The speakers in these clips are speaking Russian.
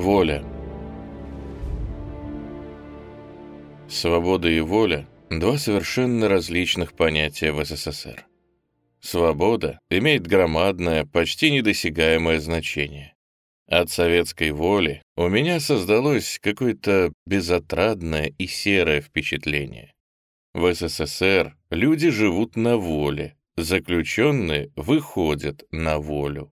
Воля. Свобода и воля — два совершенно различных понятия в СССР. Свобода имеет громадное, почти недосягаемое значение. От советской воли у меня создалось какое-то безотрадное и серое впечатление. В СССР люди живут на воле, заключенные выходят на волю.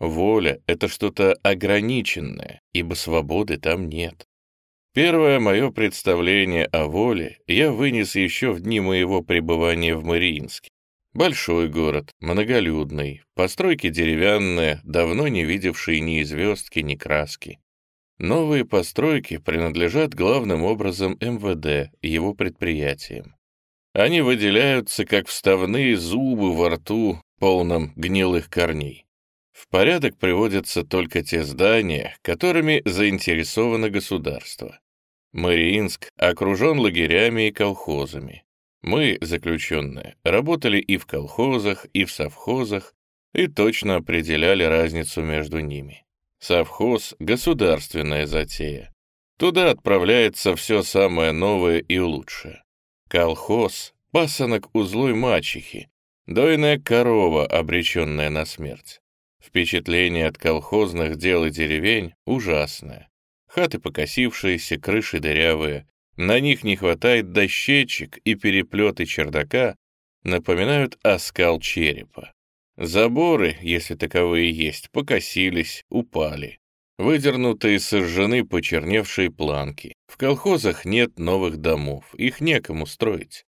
Воля — это что-то ограниченное, ибо свободы там нет. Первое мое представление о воле я вынес еще в дни моего пребывания в Мариинске. Большой город, многолюдный, постройки деревянные, давно не видевшие ни звездки, ни краски. Новые постройки принадлежат главным образом МВД, его предприятиям. Они выделяются, как вставные зубы во рту, полном гнилых корней. В порядок приводятся только те здания, которыми заинтересовано государство. Мариинск окружен лагерями и колхозами. Мы, заключенные, работали и в колхозах, и в совхозах, и точно определяли разницу между ними. Совхоз — государственная затея. Туда отправляется все самое новое и лучшее. Колхоз — пасынок у злой мачехи, дойная корова, обреченная на смерть. Впечатление от колхозных дел и деревень ужасное. Хаты покосившиеся, крыши дырявые. На них не хватает дощечек, и переплеты чердака напоминают оскал черепа. Заборы, если таковые есть, покосились, упали. Выдернутые сожжены почерневшие планки. В колхозах нет новых домов, их некому строить.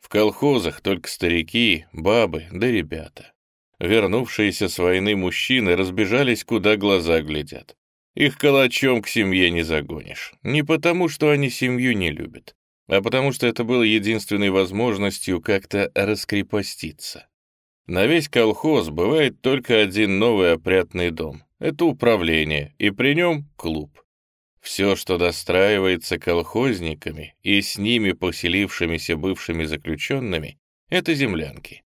В колхозах только старики, бабы да ребята. Вернувшиеся с войны мужчины разбежались, куда глаза глядят. Их калачом к семье не загонишь. Не потому, что они семью не любят, а потому что это было единственной возможностью как-то раскрепоститься. На весь колхоз бывает только один новый опрятный дом. Это управление, и при нем клуб. Все, что достраивается колхозниками и с ними поселившимися бывшими заключенными, это землянки.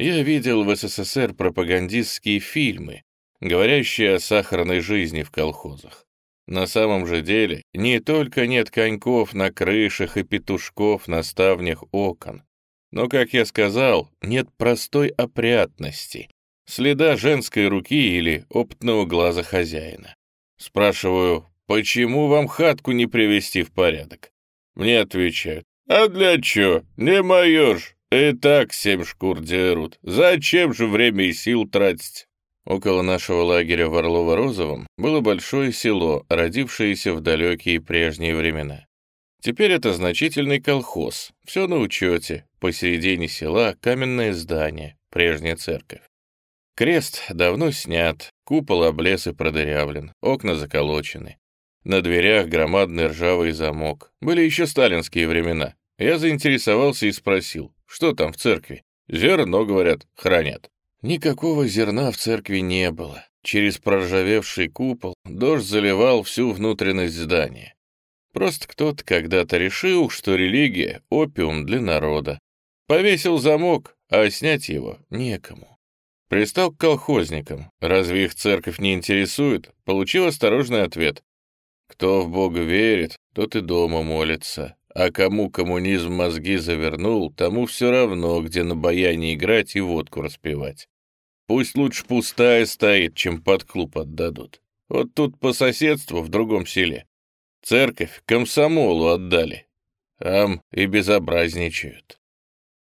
Я видел в СССР пропагандистские фильмы, говорящие о сахарной жизни в колхозах. На самом же деле не только нет коньков на крышах и петушков на ставнях окон, но, как я сказал, нет простой опрятности, следа женской руки или опытного глаза хозяина. Спрашиваю, почему вам хатку не привести в порядок? Мне отвечают, а для чё, не моё ж, «И так семь шкур дерут. Зачем же время и сил тратить?» Около нашего лагеря в Орлово-Розовом было большое село, родившееся в далекие прежние времена. Теперь это значительный колхоз, все на учете, посередине села каменное здание, прежняя церковь. Крест давно снят, купол облез и продырявлен, окна заколочены. На дверях громадный ржавый замок. Были еще сталинские времена. Я заинтересовался и спросил, что там в церкви? Зерно, говорят, хранят. Никакого зерна в церкви не было. Через проржавевший купол дождь заливал всю внутренность здания. Просто кто-то когда-то решил, что религия — опиум для народа. Повесил замок, а снять его некому. Пристал к колхозникам. Разве их церковь не интересует? Получил осторожный ответ. Кто в Бога верит, тот и дома молится. А кому коммунизм мозги завернул, тому все равно, где на баяне играть и водку распивать. Пусть лучше пустая стоит, чем под клуб отдадут. Вот тут по соседству, в другом селе. Церковь комсомолу отдали. Там и безобразничают.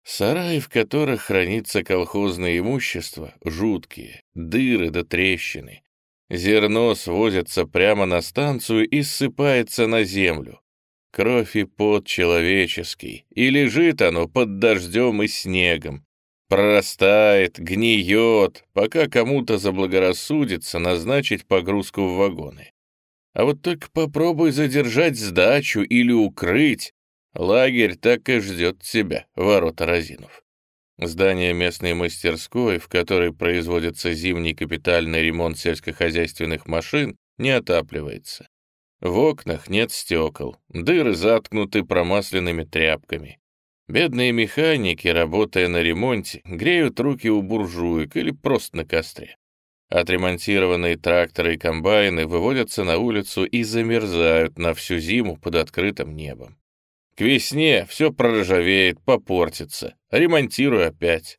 Сараи, в которых хранится колхозное имущество, жуткие, дыры да трещины. Зерно свозится прямо на станцию и ссыпается на землю. Кровь и пот человеческий, и лежит оно под дождем и снегом. Прорастает, гниет, пока кому-то заблагорассудится назначить погрузку в вагоны. А вот только попробуй задержать сдачу или укрыть, лагерь так и ждет тебя, ворота разинув. Здание местной мастерской, в которой производится зимний капитальный ремонт сельскохозяйственных машин, не отапливается. В окнах нет стекол, дыры заткнуты промасленными тряпками. Бедные механики, работая на ремонте, греют руки у буржуек или просто на костре. Отремонтированные тракторы и комбайны выводятся на улицу и замерзают на всю зиму под открытым небом. К весне все проржавеет, попортится. Ремонтирую опять.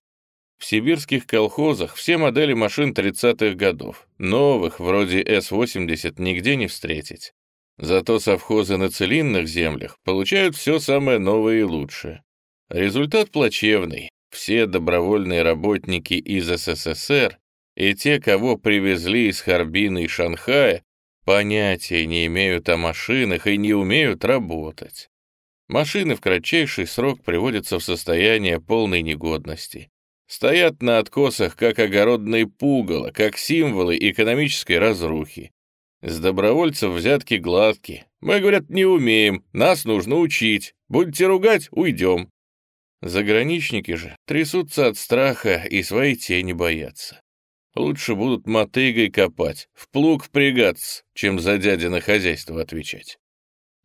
В сибирских колхозах все модели машин 30-х годов. Новых, вроде С-80, нигде не встретить. Зато совхозы на целинных землях получают все самое новое и лучшее. Результат плачевный. Все добровольные работники из СССР и те, кого привезли из Харбина и Шанхая, понятия не имеют о машинах и не умеют работать. Машины в кратчайший срок приводятся в состояние полной негодности. Стоят на откосах, как огородные пугало, как символы экономической разрухи. С добровольцев взятки гладкие. Мы, говорят, не умеем, нас нужно учить. Будете ругать — уйдем. Заграничники же трясутся от страха и своей тени боятся. Лучше будут мотыгой копать, в плуг впрягаться, чем за дядино хозяйство отвечать.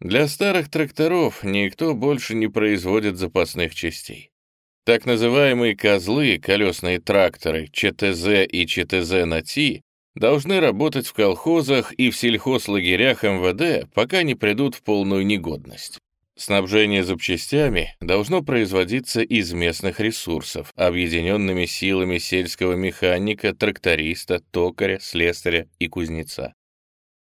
Для старых тракторов никто больше не производит запасных частей. Так называемые козлы, колесные тракторы, ЧТЗ и ЧТЗ на Ти, должны работать в колхозах и в сельхозлагерях МВД, пока не придут в полную негодность. Снабжение запчастями должно производиться из местных ресурсов, объединенными силами сельского механика, тракториста, токаря, слесаря и кузнеца.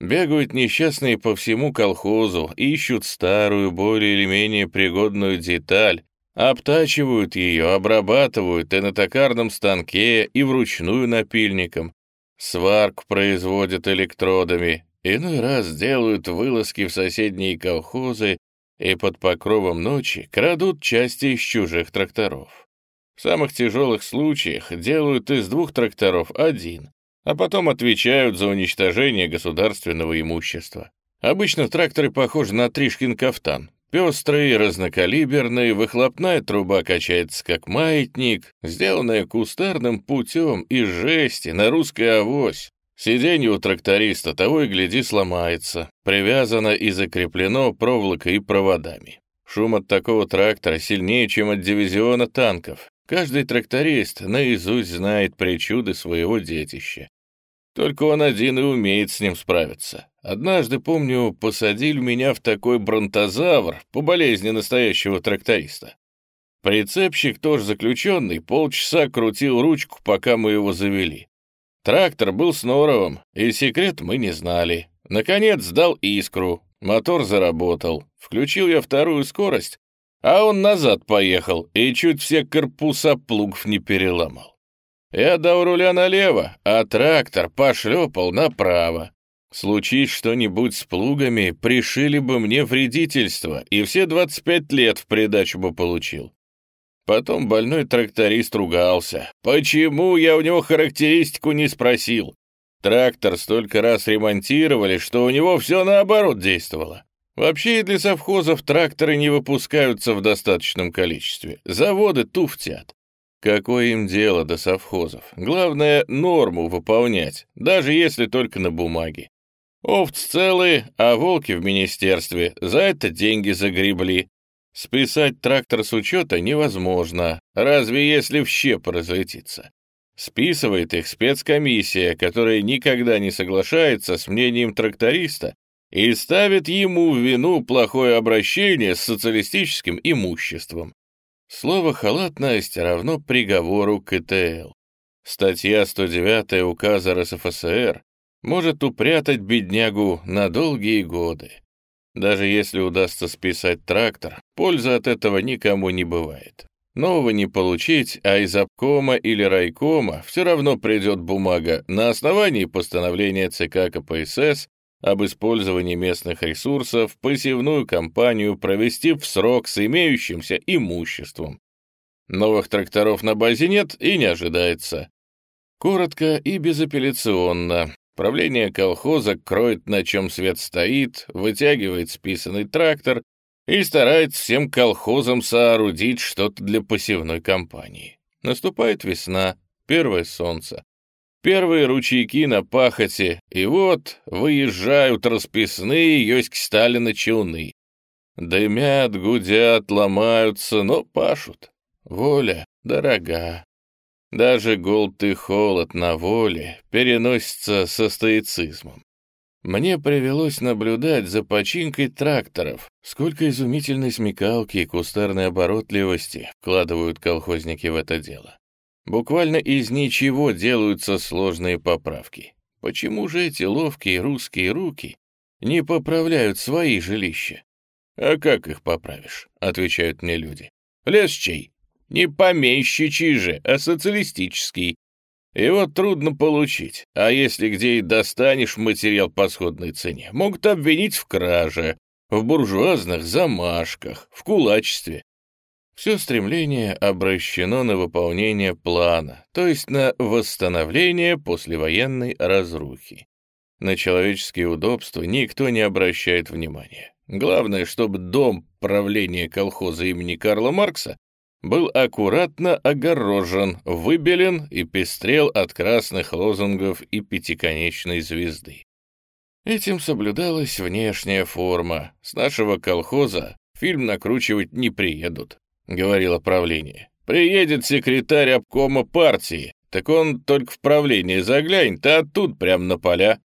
Бегают несчастные по всему колхозу, ищут старую, более или менее пригодную деталь, Обтачивают ее, обрабатывают и на токарном станке, и вручную напильником. Сварку производят электродами, иной раз делают вылазки в соседние колхозы и под покровом ночи крадут части из чужих тракторов. В самых тяжелых случаях делают из двух тракторов один, а потом отвечают за уничтожение государственного имущества. Обычно тракторы похожи на Тришкин кафтан, Пестрый, разнокалиберный, выхлопная труба качается как маятник, сделанная кустарным путем из жести на русской авось. Сиденье у тракториста того и гляди сломается, привязано и закреплено проволокой и проводами. Шум от такого трактора сильнее, чем от дивизиона танков. Каждый тракторист наизусть знает причуды своего детища. Только он один и умеет с ним справиться. Однажды, помню, посадили меня в такой бронтозавр по болезни настоящего тракториста. Прицепщик, тоже заключенный, полчаса крутил ручку, пока мы его завели. Трактор был с норовом, и секрет мы не знали. Наконец сдал искру, мотор заработал. Включил я вторую скорость, а он назад поехал и чуть все корпуса плугов не переломал. Я дал руля налево, а трактор пошлепал направо. Случись что-нибудь с плугами, пришили бы мне вредительство, и все 25 лет в придачу бы получил. Потом больной тракторист ругался. Почему я у него характеристику не спросил? Трактор столько раз ремонтировали, что у него все наоборот действовало. Вообще и для совхозов тракторы не выпускаются в достаточном количестве. Заводы туфтят. Какое им дело до совхозов? Главное, норму выполнять, даже если только на бумаге. Овцы целые, а волки в министерстве за это деньги загребли. Списать трактор с учета невозможно, разве если в щеп разлетится. Списывает их спецкомиссия, которая никогда не соглашается с мнением тракториста и ставит ему в вину плохое обращение с социалистическим имуществом. Слово «халатность» равно приговору КТЛ. Статья 109 указа РСФСР может упрятать беднягу на долгие годы. Даже если удастся списать трактор, пользы от этого никому не бывает. Нового не получить, а из обкома или райкома все равно придет бумага на основании постановления ЦК КПСС об использовании местных ресурсов посевную кампанию провести в срок с имеющимся имуществом. Новых тракторов на базе нет и не ожидается. Коротко и безапелляционно. Правление колхоза кроет, на чем свет стоит, вытягивает списанный трактор и старается всем колхозам соорудить что-то для посевной кампании. Наступает весна, первое солнце. Первые ручейки на пахоте, и вот выезжают расписные Йоськи Сталина челны. Дымят, гудят, ломаются, но пашут. Воля дорога. Даже голод холод на воле переносятся со стоицизмом. Мне привелось наблюдать за починкой тракторов, сколько изумительной смекалки и кустарной оборотливости вкладывают колхозники в это дело. Буквально из ничего делаются сложные поправки. Почему же эти ловкие русские руки не поправляют свои жилища? «А как их поправишь?» — отвечают мне люди. «Лес чей? Не помещичий же, а социалистический. Его трудно получить, а если где и достанешь материал по сходной цене, могут обвинить в краже, в буржуазных замашках, в кулачестве. Все стремление обращено на выполнение плана, то есть на восстановление послевоенной разрухи. На человеческие удобства никто не обращает внимания. Главное, чтобы дом правления колхоза имени Карла Маркса был аккуратно огорожен, выбелен и пестрел от красных лозунгов и пятиконечной звезды. Этим соблюдалась внешняя форма. С нашего колхоза фильм накручивать не приедут, говорило правление. Приедет секретарь обкома партии, так он только в правление заглянет, а тут прям на поля.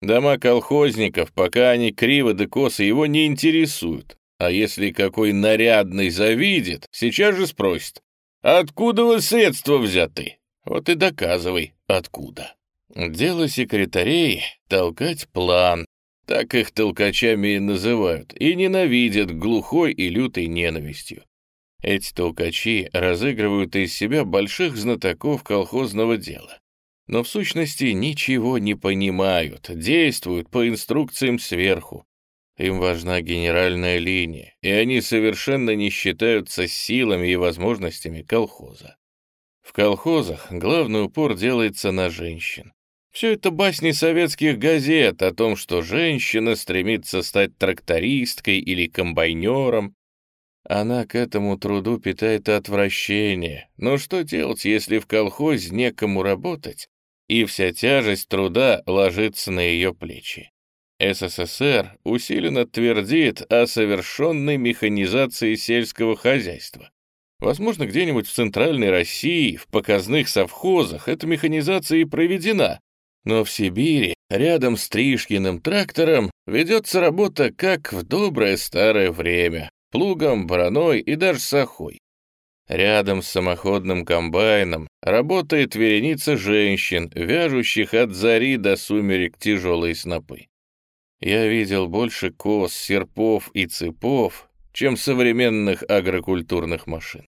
Дома колхозников, пока они криво да косы, его не интересуют. А если какой нарядный завидит, сейчас же спросит, откуда вы средства взяты? Вот и доказывай, откуда. Дело секретарей — толкать план. Так их толкачами и называют, и ненавидят глухой и лютой ненавистью. Эти толкачи разыгрывают из себя больших знатоков колхозного дела. Но в сущности ничего не понимают, действуют по инструкциям сверху, им важна генеральная линия, и они совершенно не считаются силами и возможностями колхоза. В колхозах главный упор делается на женщин. Все это басни советских газет о том, что женщина стремится стать трактористкой или комбайнером. Она к этому труду питает отвращение. Но что делать, если в колхозе некому работать, и вся тяжесть труда ложится на ее плечи? СССР усиленно твердит о совершенной механизации сельского хозяйства. Возможно, где-нибудь в Центральной России, в показных совхозах, эта механизация и проведена. Но в Сибири, рядом с Тришкиным трактором, ведется работа как в доброе старое время, плугом, бараной и даже сахой. Рядом с самоходным комбайном работает вереница женщин, вяжущих от зари до сумерек тяжелые снопы. Я видел больше кос, серпов и цепов, чем современных агрокультурных машин.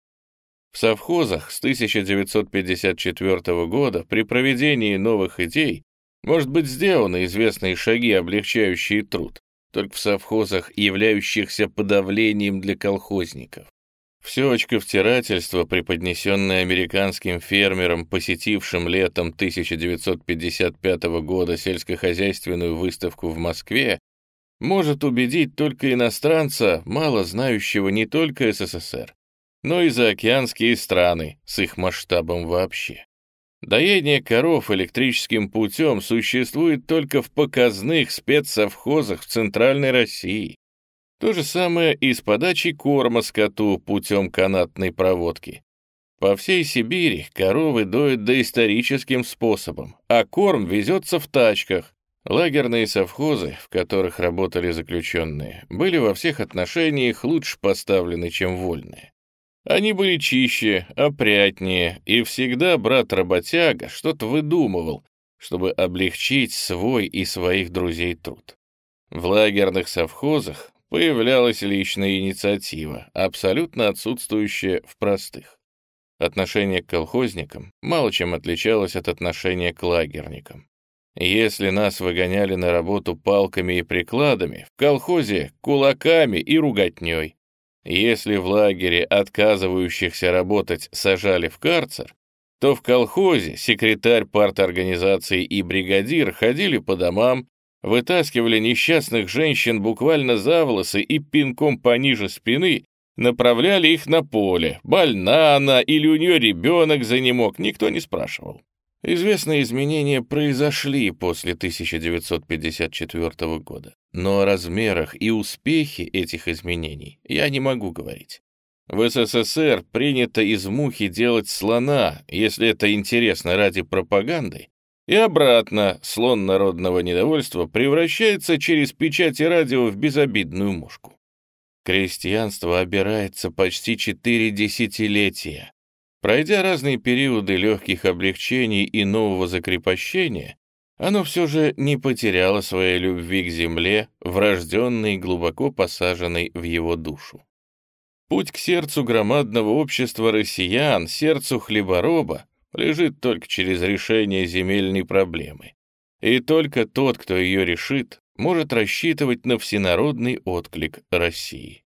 В совхозах с 1954 года при проведении новых идей может быть сделаны известные шаги, облегчающие труд, только в совхозах, являющихся подавлением для колхозников. Все очковтирательство, преподнесенное американским фермерам, посетившим летом 1955 года сельскохозяйственную выставку в Москве, может убедить только иностранца, мало знающего не только СССР, но и заокеанские страны с их масштабом вообще. Доение коров электрическим путем существует только в показных спецсовхозах в Центральной России. То же самое и с подачей корма скоту путем канатной проводки. По всей Сибири коровы доят доисторическим способом, а корм везется в тачках. Лагерные совхозы, в которых работали заключенные, были во всех отношениях лучше поставлены, чем вольные. Они были чище, опрятнее, и всегда брат-работяга что-то выдумывал, чтобы облегчить свой и своих друзей труд. В лагерных совхозах появлялась личная инициатива, абсолютно отсутствующая в простых. Отношение к колхозникам мало чем отличалось от отношения к лагерникам. Если нас выгоняли на работу палками и прикладами, в колхозе — кулаками и руготней. Если в лагере отказывающихся работать сажали в карцер, то в колхозе секретарь парторганизации и бригадир ходили по домам вытаскивали несчастных женщин буквально за волосы и пинком пониже спины направляли их на поле. Больна она или у нее ребенок занемог, никто не спрашивал. Известные изменения произошли после 1954 года, но о размерах и успехе этих изменений я не могу говорить. В СССР принято из мухи делать слона, если это интересно ради пропаганды, и обратно слон народного недовольства превращается через печать и радио в безобидную мушку. Крестьянство обирается почти четыре десятилетия. Пройдя разные периоды легких облегчений и нового закрепощения, оно все же не потеряло своей любви к земле, врожденной и глубоко посаженной в его душу. Путь к сердцу громадного общества россиян, сердцу хлебороба, лежит только через решение земельной проблемы. И только тот, кто ее решит, может рассчитывать на всенародный отклик России.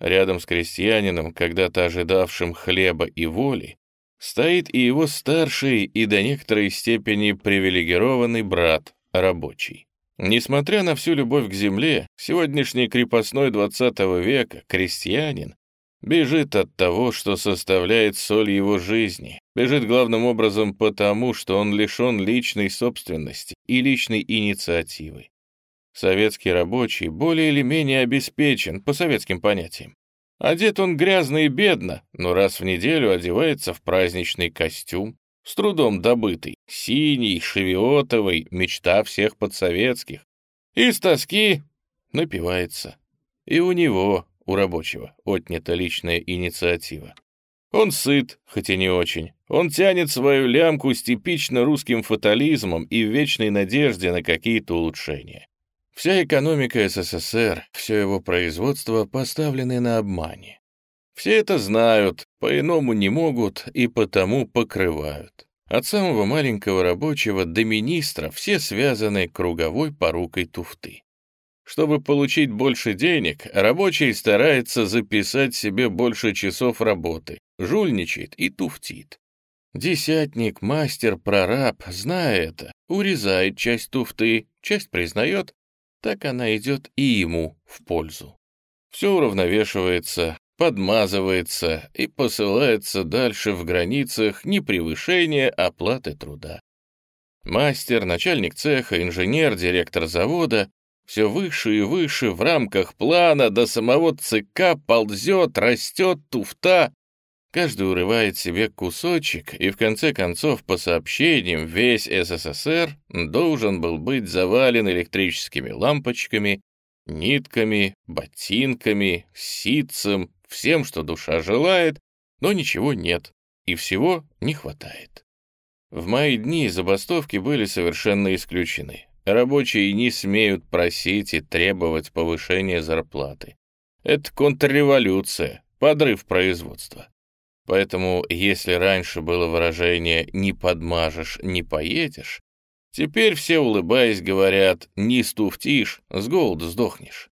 Рядом с крестьянином, когда-то ожидавшим хлеба и воли, стоит и его старший и до некоторой степени привилегированный брат, рабочий. Несмотря на всю любовь к земле, сегодняшний крепостной XX века, крестьянин, бежит от того, что составляет соль его жизни, бежит главным образом потому, что он лишен личной собственности и личной инициативы. Советский рабочий более или менее обеспечен по советским понятиям. Одет он грязно и бедно, но раз в неделю одевается в праздничный костюм, с трудом добытый, синий, шевиотовый, мечта всех подсоветских. И с тоски напивается. И у него, у рабочего, отнята личная инициатива. Он сыт, хоть и не очень. Он тянет свою лямку с типично русским фатализмом и вечной надежде на какие-то улучшения. Вся экономика СССР, все его производство поставлены на обмане. Все это знают, по-иному не могут и потому покрывают. От самого маленького рабочего до министра все связаны круговой порукой туфты. Чтобы получить больше денег, рабочий старается записать себе больше часов работы, жульничает и туфтит. Десятник, мастер, прораб, зная это, урезает часть туфты, часть признает, так она идет и ему в пользу. Все уравновешивается, подмазывается и посылается дальше в границах непревышения оплаты труда. Мастер, начальник цеха, инженер, директор завода все выше и выше в рамках плана до самого ЦК ползет, растет туфта, Каждый урывает себе кусочек, и в конце концов, по сообщениям, весь СССР должен был быть завален электрическими лампочками, нитками, ботинками, ситцем, всем, что душа желает, но ничего нет, и всего не хватает. В мои дни забастовки были совершенно исключены. Рабочие не смеют просить и требовать повышения зарплаты. Это контрреволюция, подрыв производства. Поэтому, если раньше было выражение «не подмажешь, не поедешь», теперь все, улыбаясь, говорят «не стуфтишь, с голоду сдохнешь».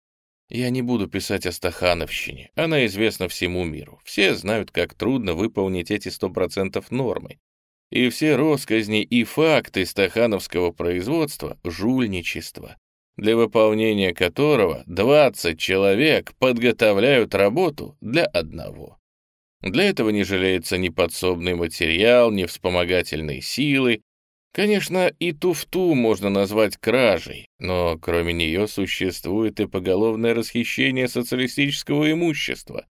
Я не буду писать о Стахановщине, она известна всему миру. Все знают, как трудно выполнить эти 100% нормы. И все росказни и факты стахановского производства — жульничество, для выполнения которого 20 человек подготовляют работу для одного. Для этого не жалеется ни подсобный материал, ни вспомогательные силы. Конечно, и туфту можно назвать кражей, но кроме нее существует и поголовное расхищение социалистического имущества,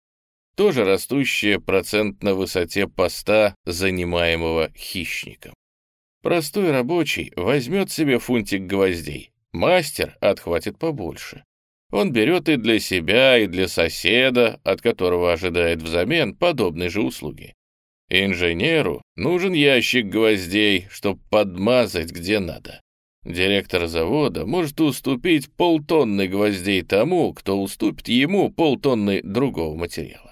тоже растущее процент на высоте поста, занимаемого хищником. Простой рабочий возьмет себе фунтик гвоздей, мастер отхватит побольше. Он берет и для себя, и для соседа, от которого ожидает взамен подобной же услуги. Инженеру нужен ящик гвоздей, чтобы подмазать где надо. Директор завода может уступить полтонны гвоздей тому, кто уступит ему полтонны другого материала.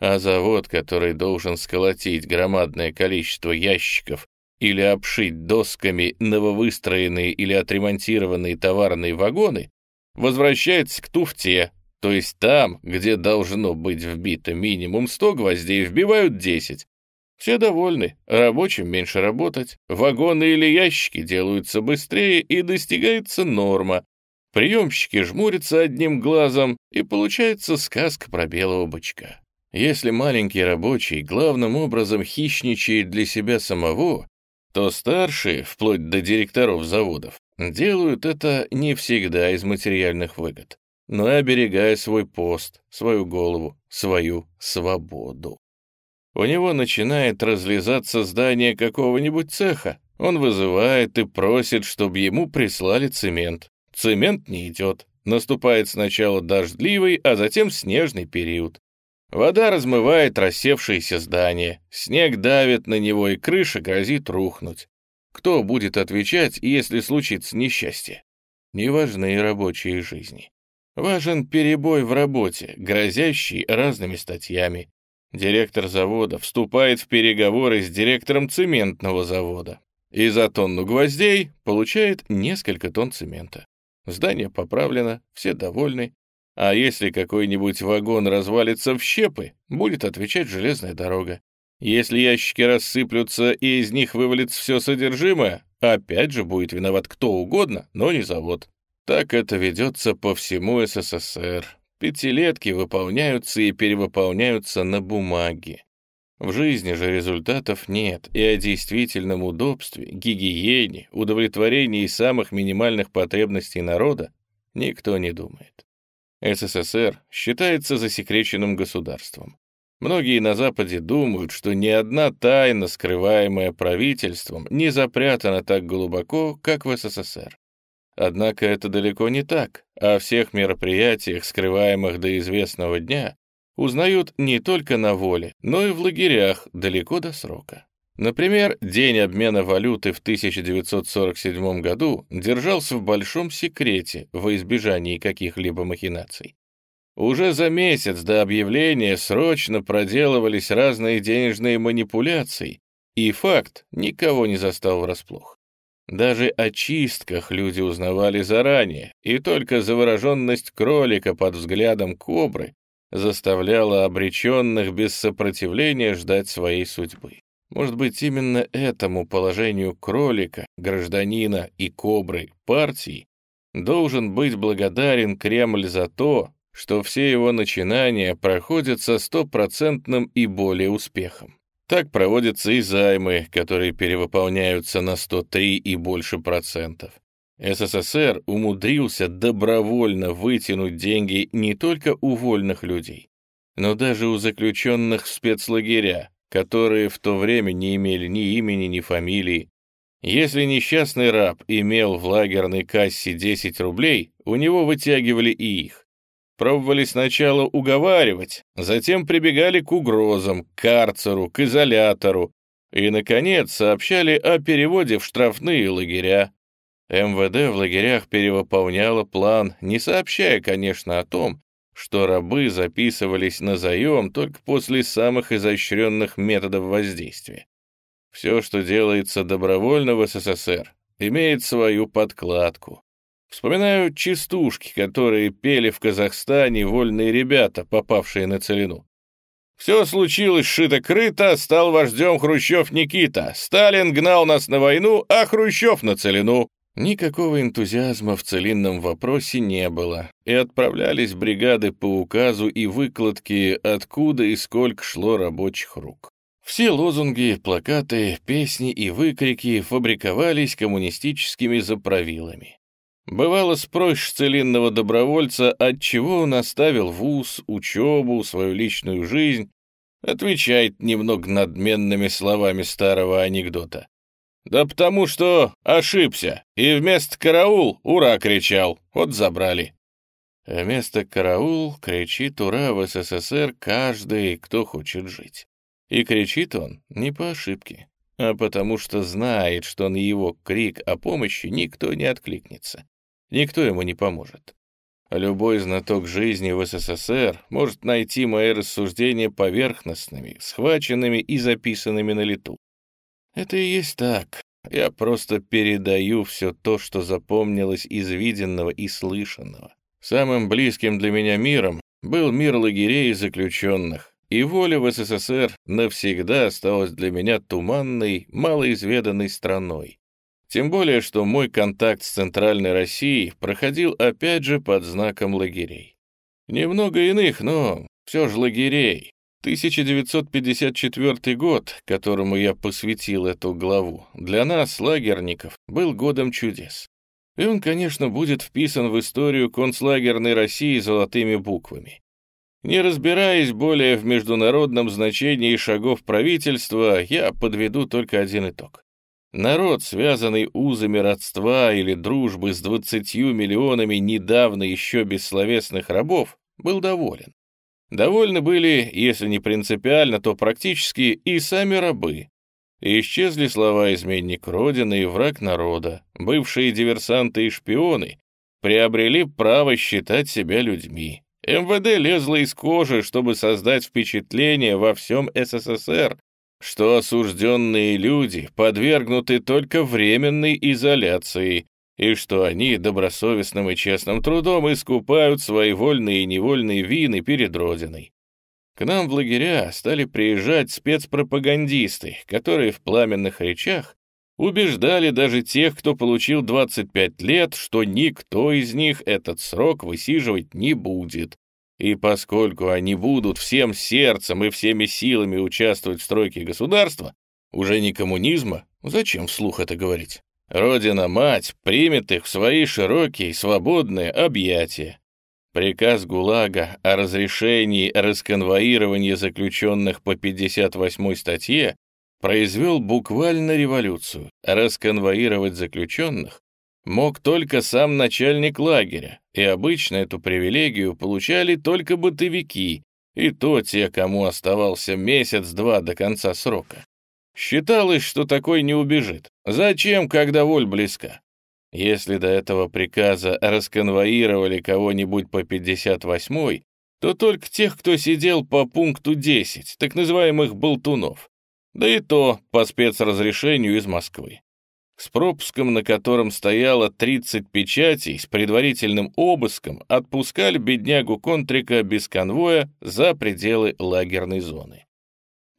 А завод, который должен сколотить громадное количество ящиков или обшить досками нововыстроенные или отремонтированные товарные вагоны, возвращается к туфте, то есть там, где должно быть вбито минимум 100 гвоздей, вбивают 10. Все довольны, рабочим меньше работать, вагоны или ящики делаются быстрее и достигается норма. Приемщики жмурятся одним глазом, и получается сказка про белого бычка. Если маленький рабочий главным образом хищничает для себя самого, то старшие, вплоть до директоров заводов, делают это не всегда из материальных выгод. но оберегая свой пост, свою голову, свою свободу. У него начинает разлезаться здание какого-нибудь цеха. Он вызывает и просит, чтобы ему прислали цемент. Цемент не идет. Наступает сначала дождливый, а затем снежный период. Вода размывает рассевшиеся здания, снег давит на него, и крыша грозит рухнуть. Кто будет отвечать, если случится несчастье? Не важны рабочие жизни. Важен перебой в работе, грозящий разными статьями. Директор завода вступает в переговоры с директором цементного завода и за тонну гвоздей получает несколько тонн цемента. Здание поправлено, все довольны. А если какой-нибудь вагон развалится в щепы, будет отвечать железная дорога. Если ящики рассыплются и из них вывалится все содержимое, опять же будет виноват кто угодно, но не завод. Так это ведется по всему СССР. Пятилетки выполняются и перевыполняются на бумаге. В жизни же результатов нет, и о действительном удобстве, гигиене, удовлетворении самых минимальных потребностей народа никто не думает. СССР считается засекреченным государством. Многие на Западе думают, что ни одна тайна, скрываемая правительством, не запрятана так глубоко, как в СССР. Однако это далеко не так. О всех мероприятиях, скрываемых до известного дня, узнают не только на воле, но и в лагерях далеко до срока. Например, день обмена валюты в 1947 году держался в большом секрете во избежании каких-либо махинаций. Уже за месяц до объявления срочно проделывались разные денежные манипуляции, и факт никого не застал врасплох. Даже о чистках люди узнавали заранее, и только завороженность кролика под взглядом кобры заставляла обреченных без сопротивления ждать своей судьбы. Может быть, именно этому положению кролика, гражданина и кобры партии должен быть благодарен Кремль за то, что все его начинания проходят со стопроцентным и более успехом. Так проводятся и займы, которые перевыполняются на 103 и больше процентов. СССР умудрился добровольно вытянуть деньги не только у вольных людей, но даже у заключенных в спецлагеря, которые в то время не имели ни имени, ни фамилии. Если несчастный раб имел в лагерной кассе 10 рублей, у него вытягивали и их. Пробовали сначала уговаривать, затем прибегали к угрозам, к карцеру, к изолятору и, наконец, сообщали о переводе в штрафные лагеря. МВД в лагерях перевыполняло план, не сообщая, конечно, о том, что рабы записывались на заем только после самых изощренных методов воздействия. Все, что делается добровольно в СССР, имеет свою подкладку. Вспоминаю частушки, которые пели в Казахстане вольные ребята, попавшие на целину. Все случилось шито-крыто, стал вождем Хрущев Никита. Сталин гнал нас на войну, а Хрущев на целину. Никакого энтузиазма в целинном вопросе не было, и отправлялись бригады по указу и выкладке, откуда и сколько шло рабочих рук. Все лозунги, плакаты, песни и выкрики фабриковались коммунистическими заправилами. Бывало, спросишь целинного добровольца, от чего он оставил вуз, учебу, свою личную жизнь, отвечает немного надменными словами старого анекдота. «Да потому что ошибся, и вместо «караул» «ура» кричал, вот забрали». Вместо «караул» кричит «ура» в СССР каждый, кто хочет жить. И кричит он не по ошибке, а потому что знает, что на его крик о помощи никто не откликнется. Никто ему не поможет. Любой знаток жизни в СССР может найти мои рассуждения поверхностными, схваченными и записанными на лету. Это и есть так. Я просто передаю все то, что запомнилось из виденного и слышанного. Самым близким для меня миром был мир лагерей и заключенных, и воля в СССР навсегда осталась для меня туманной, малоизведанной страной. Тем более, что мой контакт с Центральной Россией проходил опять же под знаком лагерей. Немного иных, но все же лагерей. 1954 год, которому я посвятил эту главу, для нас, лагерников, был годом чудес. и он, конечно, будет вписан в историю концлагерной России золотыми буквами. Не разбираясь более в международном значении шагов правительства, я подведу только один итог. Народ, связанный узами родства или дружбы с двадцатью миллионами недавно еще бессловесных рабов, был доволен. Довольны были, если не принципиально, то практически и сами рабы. И исчезли слова «изменник Родины» и «враг народа». Бывшие диверсанты и шпионы приобрели право считать себя людьми. МВД лезло из кожи, чтобы создать впечатление во всем СССР, что осужденные люди подвергнуты только временной изоляции, и что они добросовестным и честным трудом искупают свои вольные и невольные вины перед Родиной. К нам в лагеря стали приезжать спецпропагандисты, которые в пламенных речах убеждали даже тех, кто получил 25 лет, что никто из них этот срок высиживать не будет. И поскольку они будут всем сердцем и всеми силами участвовать в стройке государства, уже не коммунизма, зачем вслух это говорить? Родина-мать примет их в свои широкие, свободные объятия. Приказ ГУЛАГа о разрешении расконвоирования заключенных по 58 статье произвел буквально революцию. Расконвоировать заключенных мог только сам начальник лагеря, и обычно эту привилегию получали только бытовики, и то те, кому оставался месяц-два до конца срока. Считалось, что такой не убежит. Зачем, когда воль близка? Если до этого приказа расконвоировали кого-нибудь по 58-й, то только тех, кто сидел по пункту 10, так называемых болтунов. Да и то по спецразрешению из Москвы. С пропуском, на котором стояло 30 печатей, с предварительным обыском отпускали беднягу Контрика без конвоя за пределы лагерной зоны.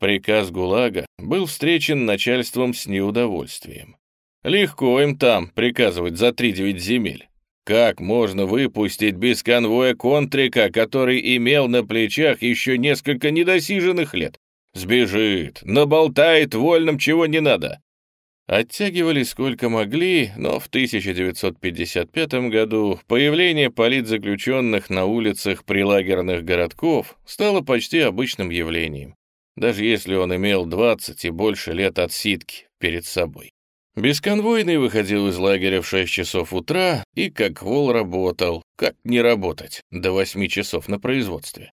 Приказ ГУЛАГа был встречен начальством с неудовольствием. Легко им там приказывать за три девять земель. Как можно выпустить без конвоя Контрика, который имел на плечах еще несколько недосиженных лет? Сбежит, наболтает вольным чего не надо. Оттягивали сколько могли, но в 1955 году появление политзаключенных на улицах прилагерных городков стало почти обычным явлением, даже если он имел 20 и больше лет отсидки перед собой. Бесконвойный выходил из лагеря в 6 часов утра и как вол работал, как не работать, до 8 часов на производстве.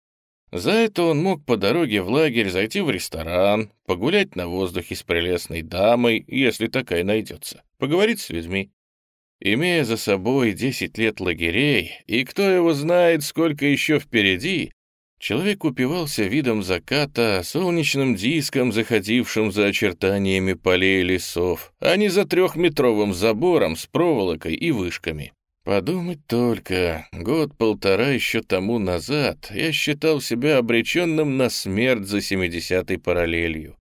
За это он мог по дороге в лагерь зайти в ресторан, погулять на воздухе с прелестной дамой, если такая найдется, поговорить с людьми. Имея за собой 10 лет лагерей, и кто его знает, сколько еще впереди, человек упивался видом заката, солнечным диском, заходившим за очертаниями полей и лесов, а не за трехметровым забором с проволокой и вышками. Подумать только, год-полтора еще тому назад я считал себя обреченным на смерть за семидесятой параллелью.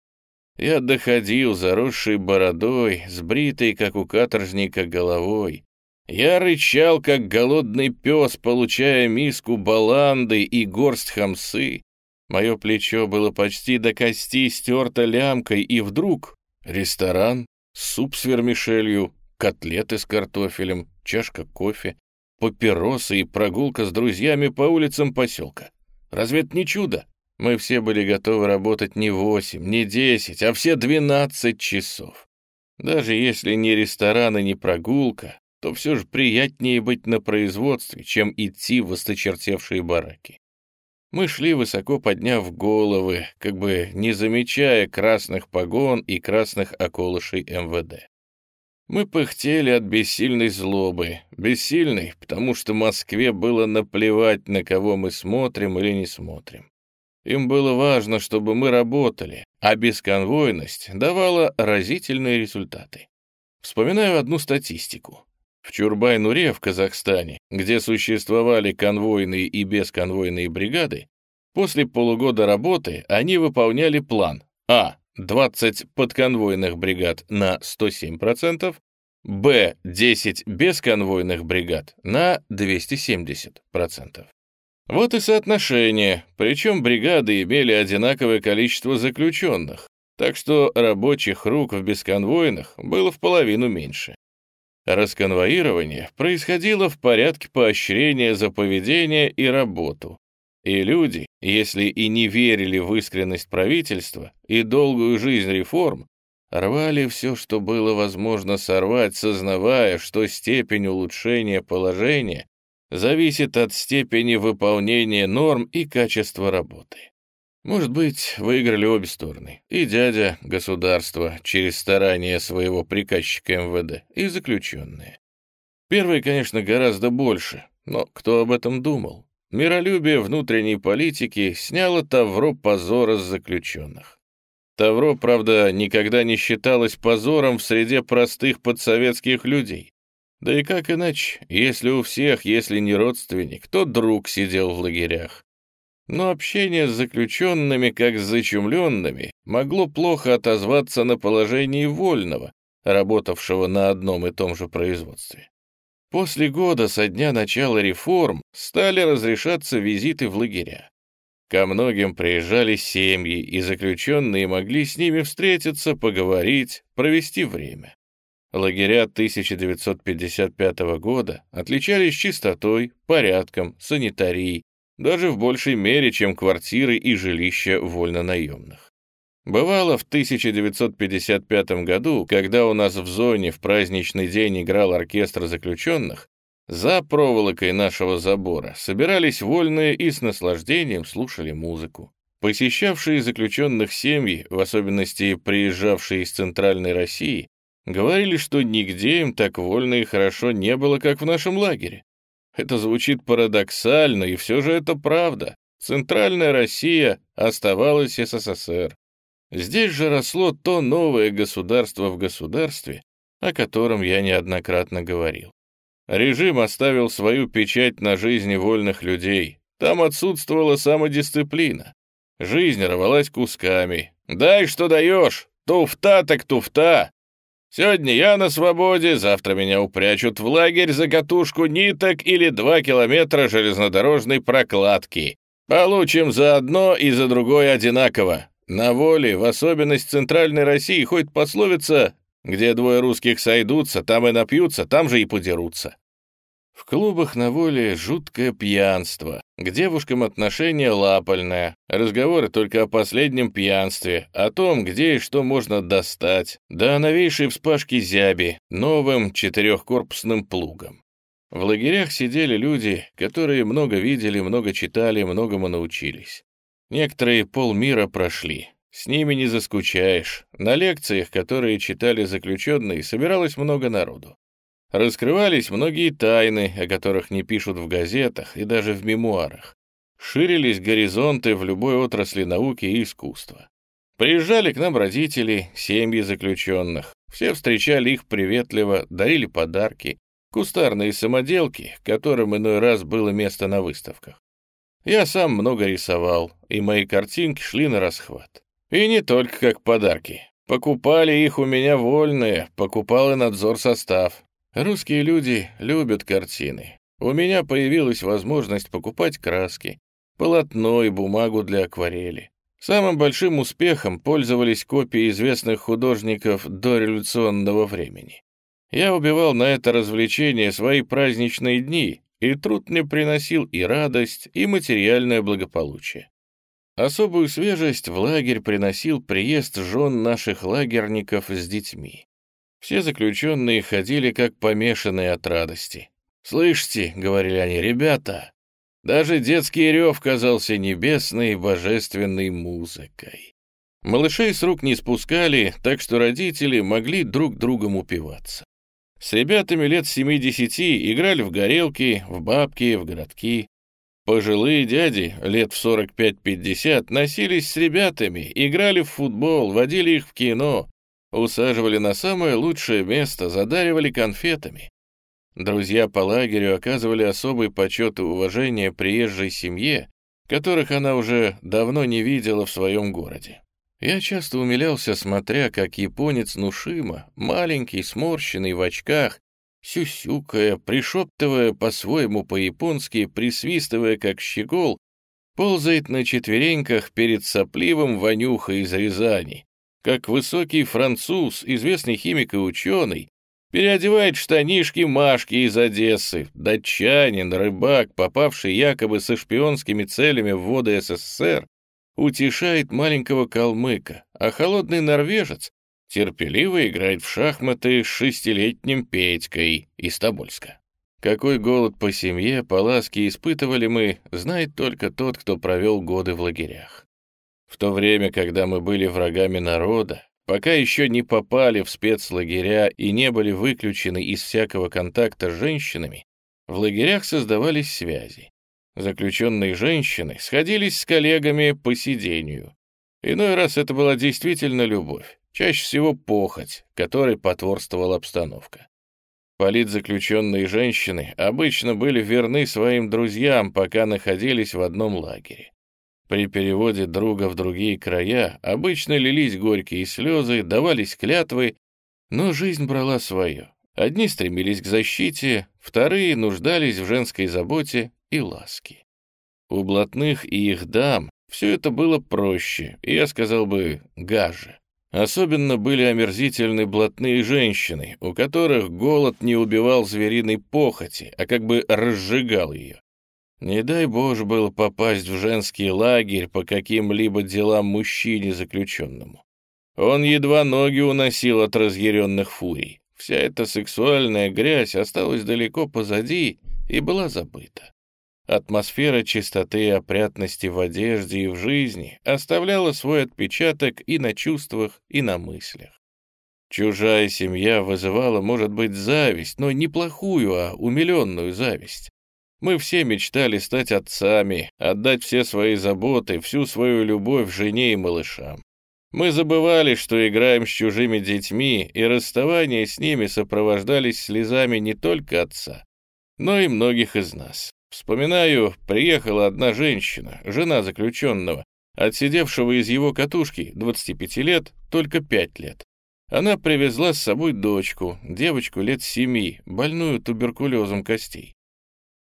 Я доходил, заросшей бородой, сбритой, как у каторжника, головой. Я рычал, как голодный пес, получая миску баланды и горсть хамсы. Мое плечо было почти до кости стерто лямкой, и вдруг ресторан, суп с вермишелью, котлеты с картофелем, чашка кофе, папиросы и прогулка с друзьями по улицам поселка. Разве это не чудо? Мы все были готовы работать не восемь, не десять, а все двенадцать часов. Даже если не ресторан и не прогулка, то все же приятнее быть на производстве, чем идти в осточертевшие бараки. Мы шли, высоко подняв головы, как бы не замечая красных погон и красных околышей МВД. Мы пыхтели от бессильной злобы. Бессильной, потому что Москве было наплевать, на кого мы смотрим или не смотрим. Им было важно, чтобы мы работали, а бесконвойность давала разительные результаты. Вспоминаю одну статистику. В Чурбай-Нуре в Казахстане, где существовали конвойные и бесконвойные бригады, после полугода работы они выполняли план А 20 подконвойных бригад на 107%, Б 10 бесконвойных бригад на 270%. Вот и соотношение, причем бригады имели одинаковое количество заключенных, так что рабочих рук в бесконвойных было в половину меньше. Расконвоирование происходило в порядке поощрения за поведение и работу. И люди, если и не верили в искренность правительства и долгую жизнь реформ, рвали все, что было возможно сорвать, сознавая, что степень улучшения положения зависит от степени выполнения норм и качества работы. Может быть, выиграли обе стороны. И дядя государства через старания своего приказчика МВД, и заключенные. Первые, конечно, гораздо больше, но кто об этом думал? Миролюбие внутренней политики сняло тавро позора с заключенных. Тавро, правда, никогда не считалось позором в среде простых подсоветских людей. Да и как иначе, если у всех, если не родственник, то друг сидел в лагерях. Но общение с заключенными, как с зачумленными, могло плохо отозваться на положении вольного, работавшего на одном и том же производстве. После года со дня начала реформ стали разрешаться визиты в лагеря. Ко многим приезжали семьи, и заключенные могли с ними встретиться, поговорить, провести время. Лагеря 1955 года отличались чистотой, порядком, санитарией, даже в большей мере, чем квартиры и жилища вольнонаемных. Бывало в 1955 году, когда у нас в зоне в праздничный день играл оркестр заключенных, за проволокой нашего забора собирались вольные и с наслаждением слушали музыку. Посещавшие заключенных семьи, в особенности приезжавшие из Центральной России, говорили, что нигде им так вольно и хорошо не было, как в нашем лагере. Это звучит парадоксально, и все же это правда. Центральная Россия оставалась СССР. Здесь же росло то новое государство в государстве, о котором я неоднократно говорил. Режим оставил свою печать на жизни вольных людей. Там отсутствовала самодисциплина. Жизнь рвалась кусками. «Дай, что даешь! Туфта так туфта!» Сегодня я на свободе, завтра меня упрячут в лагерь за катушку ниток или два километра железнодорожной прокладки. Получим за одно и за другое одинаково. На воле, в особенность Центральной России, ходит пословица где двое русских сойдутся, там и напьются, там же и подерутся. В клубах на воле жуткое пьянство, к девушкам отношение лапальное, разговоры только о последнем пьянстве, о том, где и что можно достать, да о новейшей вспашке зяби, новым четырехкорпусным плугом. В лагерях сидели люди, которые много видели, много читали, многому научились. Некоторые полмира прошли, с ними не заскучаешь. На лекциях, которые читали заключенные, собиралось много народу. Раскрывались многие тайны, о которых не пишут в газетах и даже в мемуарах. Ширились горизонты в любой отрасли науки и искусства. Приезжали к нам родители, семьи заключенных. Все встречали их приветливо, дарили подарки, кустарные самоделки, которым иной раз было место на выставках. Я сам много рисовал, и мои картинки шли на расхват. И не только как подарки. Покупали их у меня вольные, покупал и надзор состав. Русские люди любят картины. У меня появилась возможность покупать краски, полотно и бумагу для акварели. Самым большим успехом пользовались копии известных художников дореволюционного времени. Я убивал на это развлечение свои праздничные дни, и труд мне приносил и радость, и материальное благополучие. Особую свежесть в лагерь приносил приезд жен наших лагерников с детьми. Все заключенные ходили как помешанные от радости. «Слышите», — говорили они, — «ребята, даже детский рев казался небесной божественной музыкой». Малышей с рук не спускали, так что родители могли друг другом упиваться. С ребятами лет 70 играли в горелки, в бабки, в городки. Пожилые дяди, лет в 45-50, носились с ребятами, играли в футбол, водили их в кино, усаживали на самое лучшее место, задаривали конфетами. Друзья по лагерю оказывали особый почет и уважение приезжей семье, которых она уже давно не видела в своем городе. Я часто умилялся, смотря, как японец Нушима, маленький, сморщенный в очках, сюсюкая, пришептывая по-своему по-японски, присвистывая как щегол, ползает на четвереньках перед сопливым Ванюхой из Рязани, как высокий француз, известный химик и ученый, Переодевает штанишки Машки из Одессы, датчанин, рыбак, попавший якобы со шпионскими целями в воды СССР, утешает маленького калмыка, а холодный норвежец терпеливо играет в шахматы с шестилетним Петькой из Тобольска. Какой голод по семье, по ласке испытывали мы, знает только тот, кто провел годы в лагерях. В то время, когда мы были врагами народа, пока еще не попали в спецлагеря и не были выключены из всякого контакта с женщинами, в лагерях создавались связи. Заключенные женщины сходились с коллегами по сидению. Иной раз это была действительно любовь, чаще всего похоть, которой потворствовала обстановка. Политзаключенные женщины обычно были верны своим друзьям, пока находились в одном лагере. При переводе друга в другие края обычно лились горькие слезы, давались клятвы, но жизнь брала свое. Одни стремились к защите, вторые нуждались в женской заботе и ласке. У блатных и их дам все это было проще, и я сказал бы, гаже. Особенно были омерзительны блатные женщины, у которых голод не убивал звериной похоти, а как бы разжигал ее. Не дай Боже было попасть в женский лагерь по каким-либо делам мужчине заключенному. Он едва ноги уносил от разъяренных фурий. Вся эта сексуальная грязь осталась далеко позади и была забыта. Атмосфера чистоты и опрятности в одежде и в жизни оставляла свой отпечаток и на чувствах, и на мыслях. Чужая семья вызывала, может быть, зависть, но не плохую, а умиленную зависть. Мы все мечтали стать отцами, отдать все свои заботы, всю свою любовь жене и малышам. Мы забывали, что играем с чужими детьми, и расставания с ними сопровождались слезами не только отца, но и многих из нас. Вспоминаю, приехала одна женщина, жена заключенного, отсидевшего из его катушки 25 лет, только 5 лет. Она привезла с собой дочку, девочку лет семи, больную туберкулезом костей.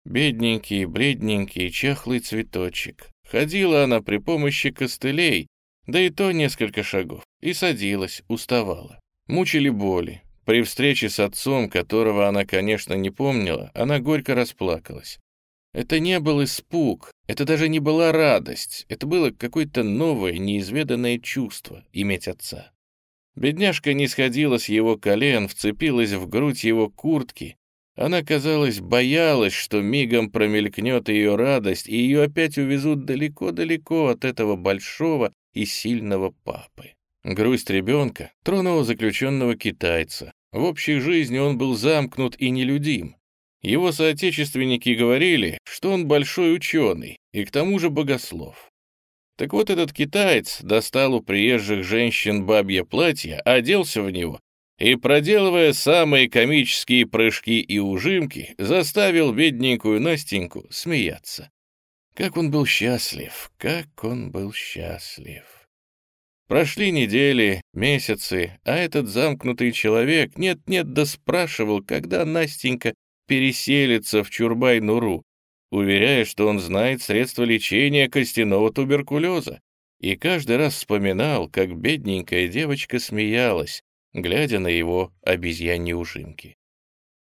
Бедненький, бледненький, чахлый цветочек. Ходила она при помощи костылей, да и то несколько шагов, и садилась, уставала. Мучили боли. При встрече с отцом, которого она, конечно, не помнила, она горько расплакалась. Это не был испуг, это даже не была радость, это было какое-то новое, неизведанное чувство — иметь отца. Бедняжка не сходила с его колен, вцепилась в грудь его куртки. Она, казалось, боялась, что мигом промелькнет ее радость, и ее опять увезут далеко-далеко от этого большого и сильного папы. Грусть ребенка тронула заключенного китайца. В общей жизни он был замкнут и нелюдим. Его соотечественники говорили, что он большой ученый и к тому же богослов. Так вот этот китаец достал у приезжих женщин бабье платье, оделся в него и, проделывая самые комические прыжки и ужимки, заставил бедненькую Настеньку смеяться. Как он был счастлив, как он был счастлив. Прошли недели, месяцы, а этот замкнутый человек нет-нет да спрашивал, когда Настенька переселится в Чурбай-Нуру, уверяя, что он знает средства лечения костяного туберкулеза, и каждый раз вспоминал, как бедненькая девочка смеялась, глядя на его обезьяньи ужимки.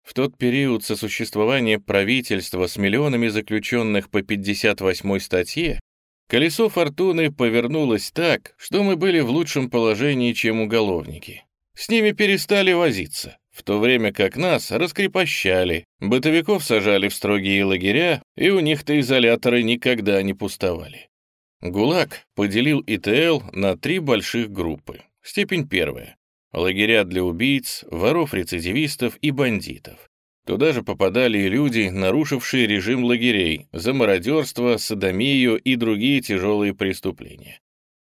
В тот период сосуществования правительства с миллионами заключенных по 58 статье колесо фортуны повернулось так, что мы были в лучшем положении, чем уголовники. С ними перестали возиться в то время как нас раскрепощали, бытовиков сажали в строгие лагеря, и у них-то изоляторы никогда не пустовали. ГУЛАГ поделил ИТЛ на три больших группы. Степень первая. Лагеря для убийц, воров-рецидивистов и бандитов. Туда же попадали и люди, нарушившие режим лагерей, за мародерство, садомию и другие тяжелые преступления.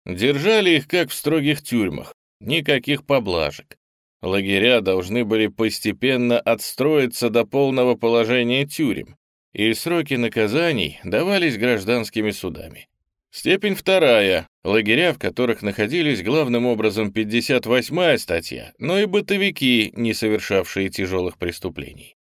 Держали их как в строгих тюрьмах, никаких поблажек. Лагеря должны были постепенно отстроиться до полного положения тюрем, и сроки наказаний давались гражданскими судами. Степень вторая. Лагеря, в которых находились главным образом 58-я статья, но и бытовики, не совершавшие тяжелых преступлений.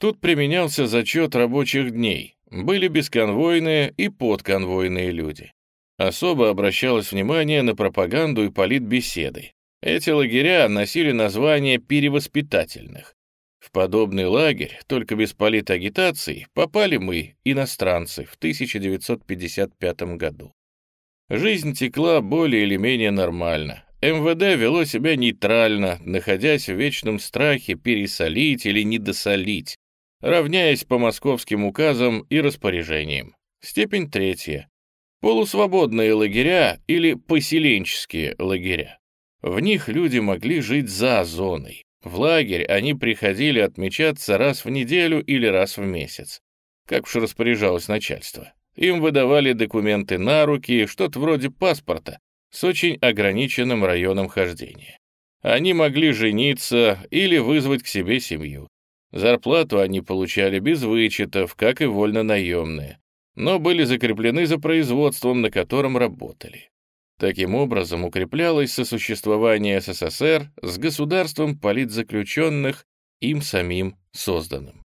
Тут применялся зачет рабочих дней. Были бесконвойные и подконвойные люди. Особо обращалось внимание на пропаганду и политбеседы. Эти лагеря носили название перевоспитательных. В подобный лагерь, только без политагитации, попали мы, иностранцы, в 1955 году. Жизнь текла более или менее нормально. МВД вело себя нейтрально, находясь в вечном страхе пересолить или недосолить, равняясь по московским указам и распоряжениям. Степень третья. Полусвободные лагеря или поселенческие лагеря. В них люди могли жить за зоной. В лагерь они приходили отмечаться раз в неделю или раз в месяц, как уж распоряжалось начальство. Им выдавали документы на руки, что-то вроде паспорта, с очень ограниченным районом хождения. Они могли жениться или вызвать к себе семью. Зарплату они получали без вычетов, как и вольно-наемные, но были закреплены за производством, на котором работали. Таким образом укреплялось сосуществование СССР с государством политзаключенных, им самим созданным.